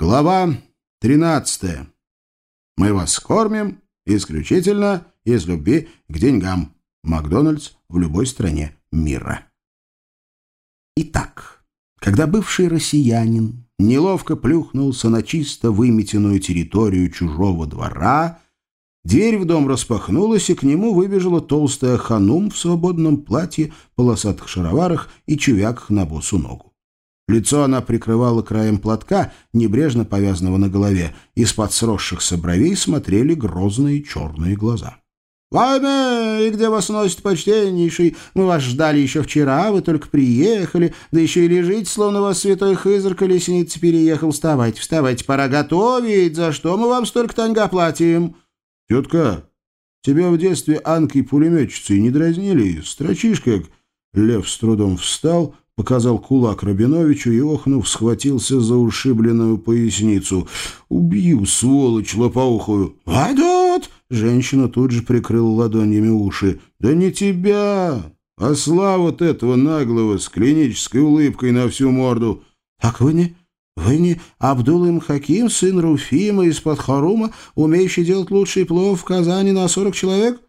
Глава 13. Мы вас кормим исключительно из любви к деньгам. Макдональдс в любой стране мира. Итак, когда бывший россиянин неловко плюхнулся на чисто выметенную территорию чужого двора, дверь в дом распахнулась, и к нему выбежала толстая ханум в свободном платье, полосатых шароварах и чувяках на босу ногу. Лицо она прикрывала краем платка, небрежно повязанного на голове. Из-под сросшихся бровей смотрели грозные черные глаза. «Война! И где вас носит, почтеннейший? Мы вас ждали еще вчера, вы только приехали, да еще и лежите, словно вас святой Хызр колесницы переехал. Вставайте, вставайте, пора готовить. За что мы вам столько таньга платим?» «Тетка, тебя в детстве Анкой пулеметчицей не дразнили? Строчишь как...» Лев с трудом встал, показал кулак Рабиновичу и, охнув, схватился за ушибленную поясницу. «Убью, сволочь лопоухую!» «Войдут!» Женщина тут же прикрыла ладонями уши. «Да не тебя, а слава этого наглого с клинической улыбкой на всю морду!» «Так вы не... вы не Абдул-Им Хаким, сын Руфима из-под Харума, умеющий делать лучший плов в Казани на сорок человек?»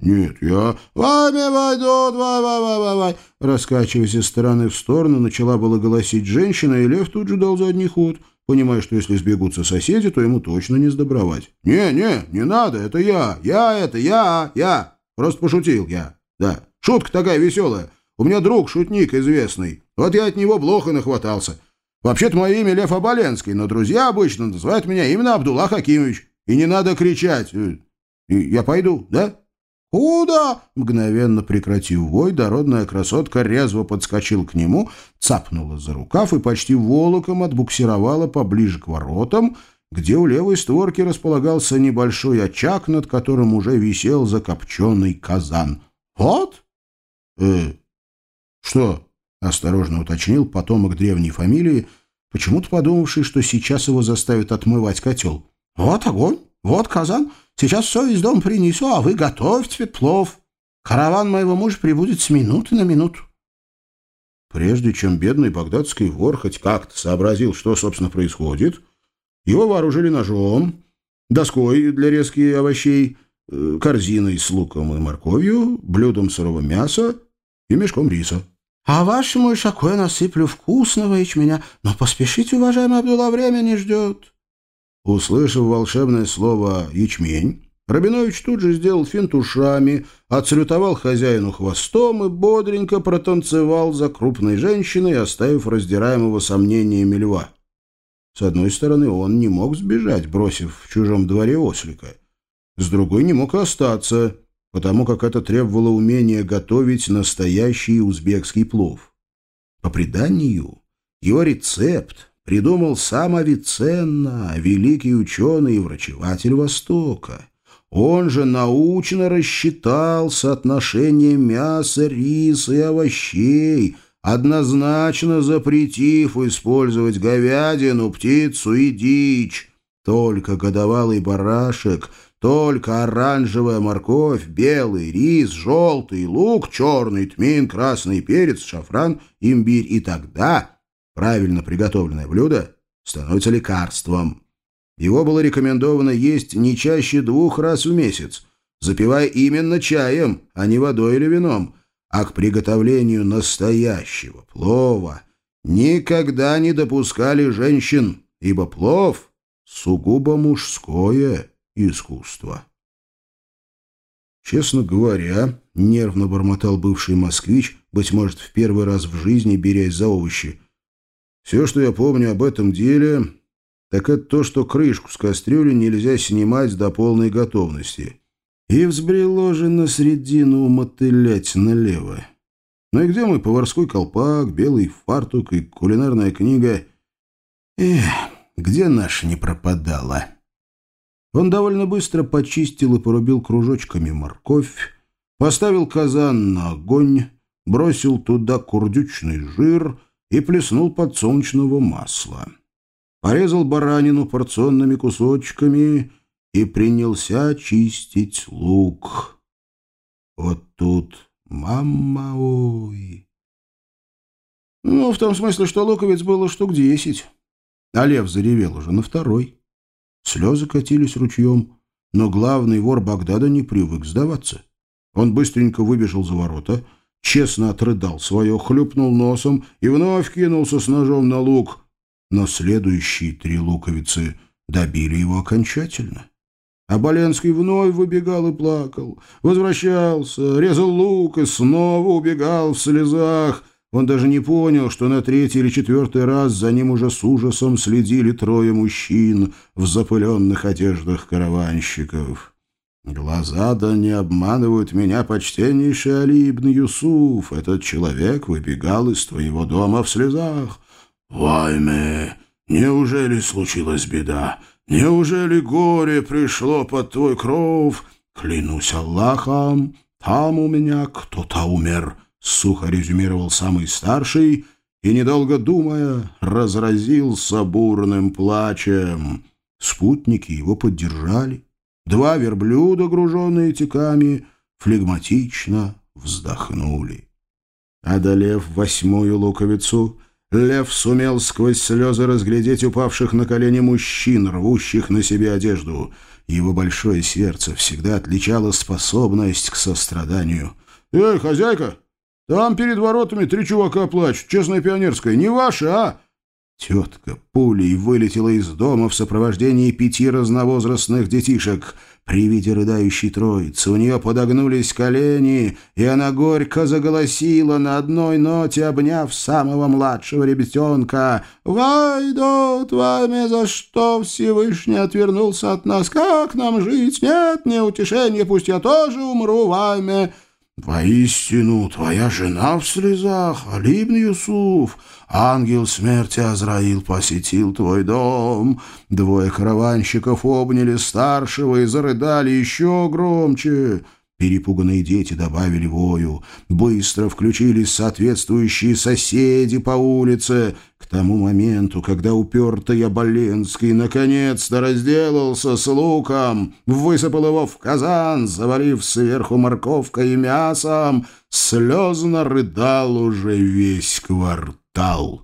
«Нет, я...» «Вами войдут, вай, вай, вай, вай, вай!» Раскачиваясь из стороны в сторону, начала было голосить женщина, и Лев тут же дал задний ход, понимая, что если сбегутся соседи, то ему точно не сдобровать. «Не, не, не надо, это я, я это, я, я! Просто пошутил я, да. Шутка такая веселая. У меня друг шутник известный, вот я от него плохо нахватался. Вообще-то мое имя Лев Оболенский, но друзья обычно называют меня именно Абдулла Хакимович. И не надо кричать. Я пойду, да?» «Куда?» Мгновенно прекратив вой, дородная красотка резво подскочил к нему, цапнула за рукав и почти волоком отбуксировала поближе к воротам, где у левой створки располагался небольшой очаг, над которым уже висел закопченный казан. «Вот?» «Э, что?» — осторожно уточнил потомок древней фамилии, почему-то подумавший, что сейчас его заставят отмывать котел. «Вот огонь, вот казан». Сейчас все из дома принесу, а вы готовьте плов. Караван моего мужа прибудет с минуты на минуту. Прежде чем бедный багдадский вор хоть как-то сообразил, что, собственно, происходит, его вооружили ножом, доской для резки овощей, э, корзиной с луком и морковью, блюдом сырого мяса и мешком риса. — А вашему ишаку я насыплю вкусного ячменя, но поспешите, уважаемый Абдулла, время не ждет. Услышав волшебное слово «ячмень», Рабинович тут же сделал финт ушами, отсалютовал хозяину хвостом и бодренько протанцевал за крупной женщиной, оставив раздираемого сомнениями льва. С одной стороны, он не мог сбежать, бросив в чужом дворе ослика. С другой не мог остаться, потому как это требовало умения готовить настоящий узбекский плов. По преданию, его рецепт придумал сам Авиценна, великий ученый и врачеватель Востока. Он же научно рассчитал соотношение мяса, риса и овощей, однозначно запретив использовать говядину, птицу и дичь. Только годовалый барашек, только оранжевая морковь, белый рис, желтый лук, черный тмин, красный перец, шафран, имбирь и тогда правильно приготовленное блюдо становится лекарством. Его было рекомендовано есть не чаще двух раз в месяц, запивая именно чаем, а не водой или вином, а к приготовлению настоящего плова никогда не допускали женщин, ибо плов — сугубо мужское искусство. Честно говоря, нервно бормотал бывший москвич, быть может, в первый раз в жизни берясь за овощи, все, что я помню об этом деле, так это то, что крышку с кастрюли нельзя снимать до полной готовности. И взбрело же на средину мотылять налево. Ну и где мой поварской колпак, белый фартук и кулинарная книга? Эх, где наша не пропадала? Он довольно быстро почистил и порубил кружочками морковь, поставил казан на огонь, бросил туда курдючный жир — и плеснул подсолнечного масла. Порезал баранину порционными кусочками и принялся чистить лук. Вот тут мама ой. Ну, в том смысле, что луковиц было штук десять. а лев заревел уже на второй. Слезы катились ручьем, но главный вор Багдада не привык сдаваться. Он быстренько выбежал за ворота, честно отрыдал свое, хлюпнул носом и вновь кинулся с ножом на лук. Но следующие три луковицы добили его окончательно. А Боленский вновь выбегал и плакал, возвращался, резал лук и снова убегал в слезах. Он даже не понял, что на третий или четвертый раз за ним уже с ужасом следили трое мужчин в запыленных одеждах караванщиков. «Глаза да не обманывают меня, почтеннейший Али ибн Юсуф. Этот человек выбегал из твоего дома в слезах. Вайме, неужели случилась беда? Неужели горе пришло под твой кров? Клянусь Аллахом, там у меня кто-то умер, — сухо резюмировал самый старший и, недолго думая, разразился бурным плачем. Спутники его поддержали. Два верблюда, груженные теками, флегматично вздохнули. Одолев восьмую луковицу, Лев сумел сквозь слезы разглядеть упавших на колени мужчин, рвущих на себе одежду. Его большое сердце всегда отличало способность к состраданию. «Эй, хозяйка, там перед воротами три чувака плачут, честная пионерская. Не ваша, а?» Тетка пулей вылетела из дома в сопровождении пяти разновозрастных детишек — при виде рыдающей троицы у нее подогнулись колени, и она горько заголосила на одной ноте, обняв самого младшего ребятенка. «Вайдот, вами за что Всевышний отвернулся от нас? Как нам жить? Нет мне утешения, пусть я тоже умру вами». «Воистину, твоя жена в слезах, Алибн Юсуф!» Ангел смерти Азраил посетил твой дом. Двое караванщиков обняли старшего и зарыдали еще громче. Перепуганные дети добавили вою. Быстро включились соответствующие соседи по улице. К тому моменту, когда упертый Оболенский наконец-то разделался с луком, высыпал его в казан, завалив сверху морковкой и мясом, слезно рыдал уже весь квартал.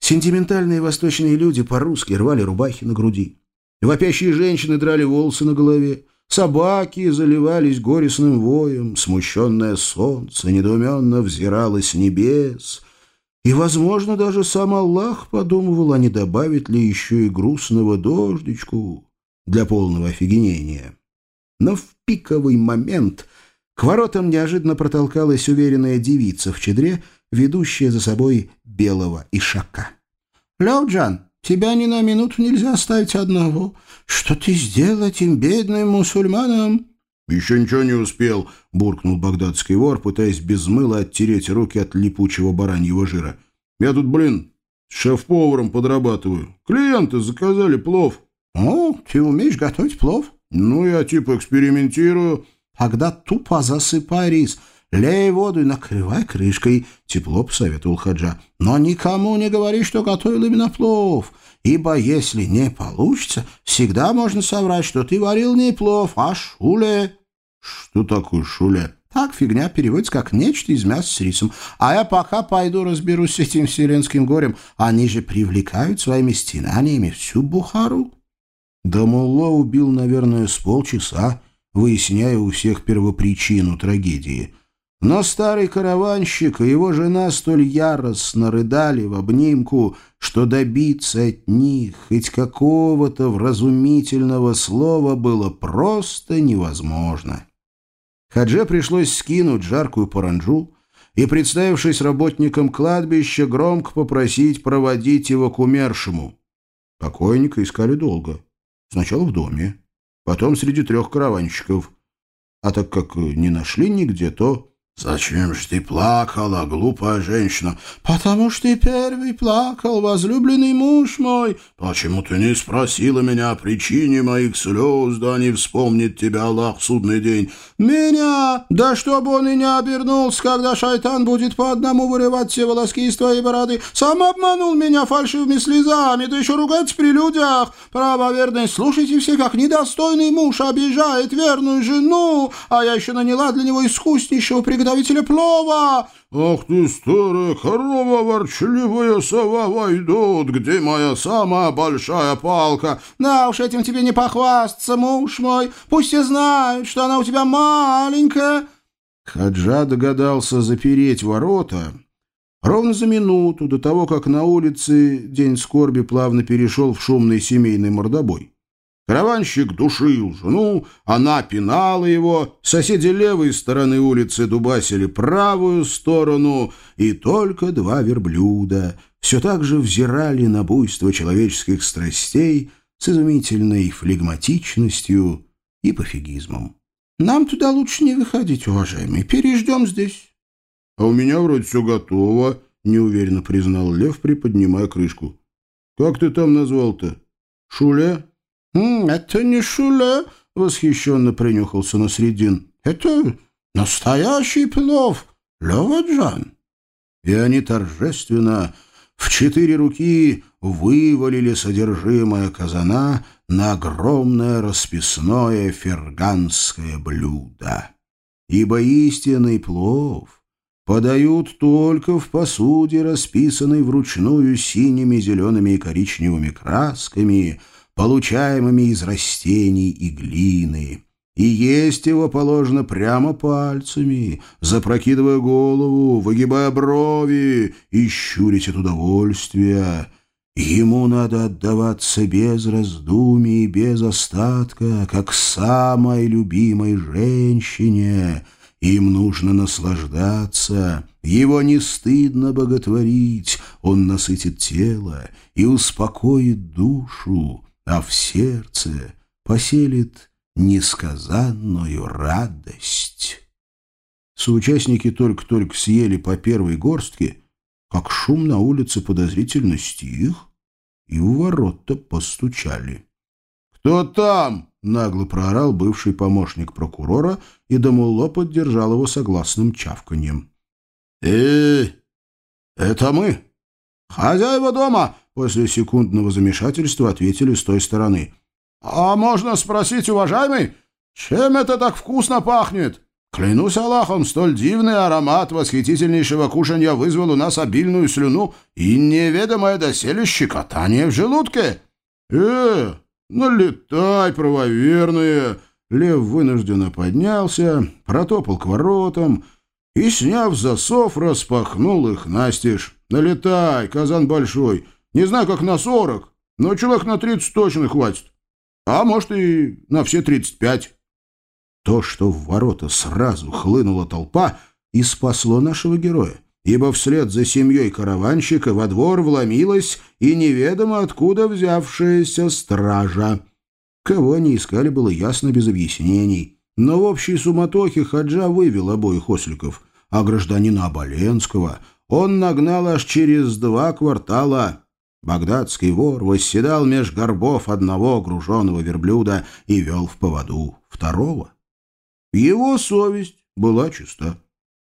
Сентиментальные восточные люди по-русски рвали рубахи на груди. Вопящие женщины драли волосы на голове. Собаки заливались горестным воем, смущенное солнце недоуменно взирало с небес. И, возможно, даже сам Аллах подумывал, а не добавить ли еще и грустного дождичку для полного офигенения. Но в пиковый момент к воротам неожиданно протолкалась уверенная девица в чедре, ведущая за собой белого ишака. «Лёвджан, тебя ни на минуту нельзя оставить одного. Что ты сделал этим бедным мусульманам?» «Еще ничего не успел», — буркнул багдадский вор, пытаясь без мыла оттереть руки от липучего бараньего жира. «Я тут, блин, шеф-поваром подрабатываю. Клиенты заказали плов». «О, ты умеешь готовить плов?» «Ну, я типа экспериментирую». «Тогда тупо засыпай рис. Лей воду и накрывай крышкой», — тепло посоветовал Хаджа. «Но никому не говори, что готовил именно плов ибо если не получится, всегда можно соврать, что ты варил не плов, а шуле». «Что такое шуле?» Так фигня переводится как нечто из мяса с рисом. А я пока пойду разберусь с этим вселенским горем. Они же привлекают своими стенаниями всю Бухару. Да Мулло убил, наверное, с полчаса, выясняя у всех первопричину трагедии. Но старый караванщик и его жена столь яростно рыдали в обнимку, что добиться от них хоть какого-то вразумительного слова было просто невозможно. Хадже пришлось скинуть жаркую паранджу и, представившись работником кладбища, громко попросить проводить его к умершему. Покойника искали долго. Сначала в доме, потом среди трех караванщиков. А так как не нашли нигде, то «Зачем же ты плакала, глупая женщина?» «Потому что ты первый плакал, возлюбленный муж мой». «Почему ты не спросила меня о причине моих слез, да не вспомнит тебя Аллах в судный день?» «Меня? Да чтобы он и не обернулся, когда шайтан будет по одному вырывать все волоски из твоей бороды. Сам обманул меня фальшивыми слезами, да еще ругается при людях. Право, верный, слушайте все, как недостойный муж обижает верную жену, а я еще наняла для него искуснейшего приготовления приготовителя плова!» «Ах ты, старая корова, ворчливая сова, войдут! Где моя самая большая палка?» «Да уж этим тебе не похвастаться, муж мой! Пусть все знают, что она у тебя маленькая!» Хаджа догадался запереть ворота ровно за минуту до того, как на улице день скорби плавно перешел в шумный семейный мордобой. Караванщик душил жену, она пинала его, соседи левой стороны улицы дубасили правую сторону, и только два верблюда все так же взирали на буйство человеческих страстей с изумительной флегматичностью и пофигизмом. «Нам туда лучше не выходить, уважаемый, переждем здесь». «А у меня вроде все готово», — неуверенно признал Лев, приподнимая крышку. «Как ты там назвал-то? Шуле?» «Это не шуле», — восхищенно принюхался на средин. «Это настоящий плов, леваджан». И они торжественно в четыре руки вывалили содержимое казана на огромное расписное ферганское блюдо. Ибо истинный плов подают только в посуде, расписанной вручную синими, зелеными и коричневыми красками — получаемыми из растений и глины. И есть его положено прямо пальцами, запрокидывая голову, выгибая брови и щурить от удовольствия. Ему надо отдаваться без раздумий, без остатка, как самой любимой женщине. Им нужно наслаждаться, его не стыдно боготворить, он насытит тело и успокоит душу а в сердце поселит несказанную радость. Соучастники только-только съели по первой горстке, как шум на улице подозрительно стих, и у ворот-то постучали. «Кто там?» — нагло проорал бывший помощник прокурора, и Дамулло поддержал его согласным чавканьем. «Э, это мы. Хозяева дома!» После секундного замешательства ответили с той стороны. «А можно спросить, уважаемый, чем это так вкусно пахнет? Клянусь Аллахом, столь дивный аромат восхитительнейшего кушанья вызвал у нас обильную слюну и неведомое доселе щекотание в желудке. Э, налетай, правоверные!» Лев вынужденно поднялся, протопал к воротам и, сняв засов, распахнул их настежь. «Налетай, казан большой!» Не знаю, как на сорок, но человек на тридцать точно хватит. А может, и на все тридцать пять. То, что в ворота сразу хлынула толпа, и спасло нашего героя, ибо вслед за семьей караванщика во двор вломилась и неведомо откуда взявшаяся стража. Кого они искали, было ясно без объяснений. Но в общей суматохе Хаджа вывел обоих осликов, а гражданина Оболенского он нагнал аж через два квартала Багдадский вор восседал меж горбов одного груженного верблюда и вел в поводу второго. Его совесть была чиста.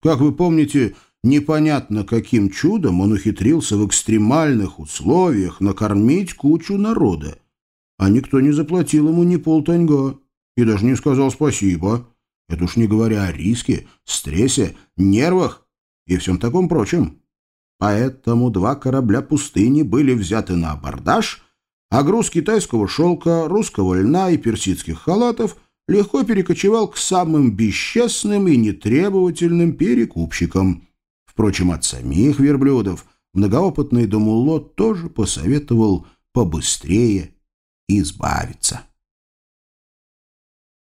Как вы помните, непонятно каким чудом он ухитрился в экстремальных условиях накормить кучу народа, а никто не заплатил ему ни полтаньга и даже не сказал спасибо. Это уж не говоря о риске, стрессе, нервах и всем таком прочем. Поэтому два корабля пустыни были взяты на абордаж, а груз китайского шелка, русского льна и персидских халатов легко перекочевал к самым бесчестным и нетребовательным перекупщикам. Впрочем, от самих верблюдов многоопытный Думулло тоже посоветовал побыстрее избавиться.